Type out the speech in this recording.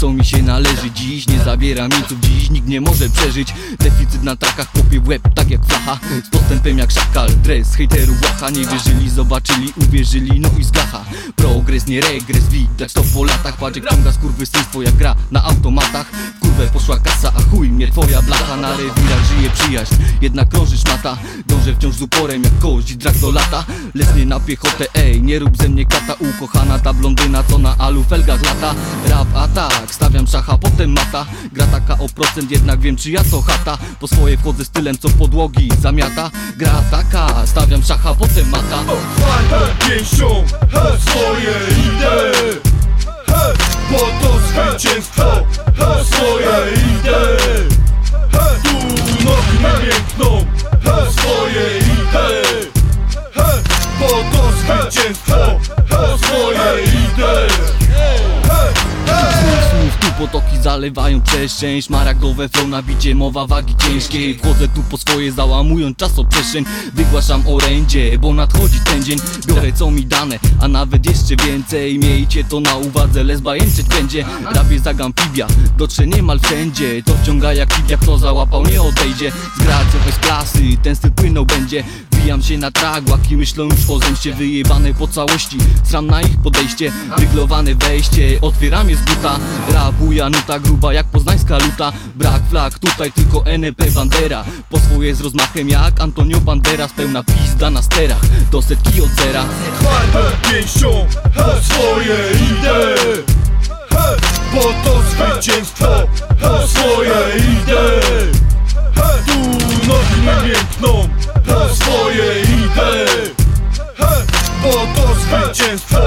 co mi się należy. Dziś nie zabiera mięców, dziś nikt nie może przeżyć. Deficyt na trakach, kopie w łeb tak jak flacha Z postępem jak szakal, dres, hejterów łacha. Nie wierzyli, zobaczyli, uwierzyli, no i zgacha. Progres, nie regres, widać to po latach. Paczek ciąga skurwysyństwo jak gra na automatach. Kurwę poszła kasa, a chuj mnie twoja blacha. Na rewirach żyje przyjaźń, jednak krąży szmata Dążę wciąż z uporem jak kość, drak do lata. Lesnie na piechotę, ej, nie rób ze mnie kata. Ukochana ta blondyna, co na alu felgach lata Rap atak, stawiam szacha, potem mata. Gra taka o procent, jednak wiem czyja to chata. Po swoje wchodzę stylem, co podłogi zamiata. Gra taka, stawiam szacha, potem mata potoki zalewają przestrzeń Szmaragdowe flow na bicie, mowa wagi ciężkiej. Wchodzę tu po swoje, załamując czasoprzestrzeń. Wygłaszam orędzie, bo nadchodzi ten dzień. Biorę co mi dane, a nawet jeszcze więcej. Miejcie to na uwadze, lesba jęczeć będzie. Rap jest jak amfibia, dotrze niemal wszędzie. To wciąga jak kibia, kto załapał nie odejdzie. Z gracją klasy, ten styl płynął będzie. Wbijam się na tragłak i myślą już o zemście Wyjebane po całości, sram na ich podejście Wyglowane wejście, otwieram je z buta Rabuja nuta gruba jak poznańska luta. Brak flag, tutaj tylko NP Bandera. Po swoje z rozmachem jak Antonio Banderas Pełna pizda na sterach, do setki od zera. Twarde pięścią he, swoje He, Bo to zwycięstwo he, swoje He, Tu nogi nie miękną he, swoje He, Bo to zwycięstwo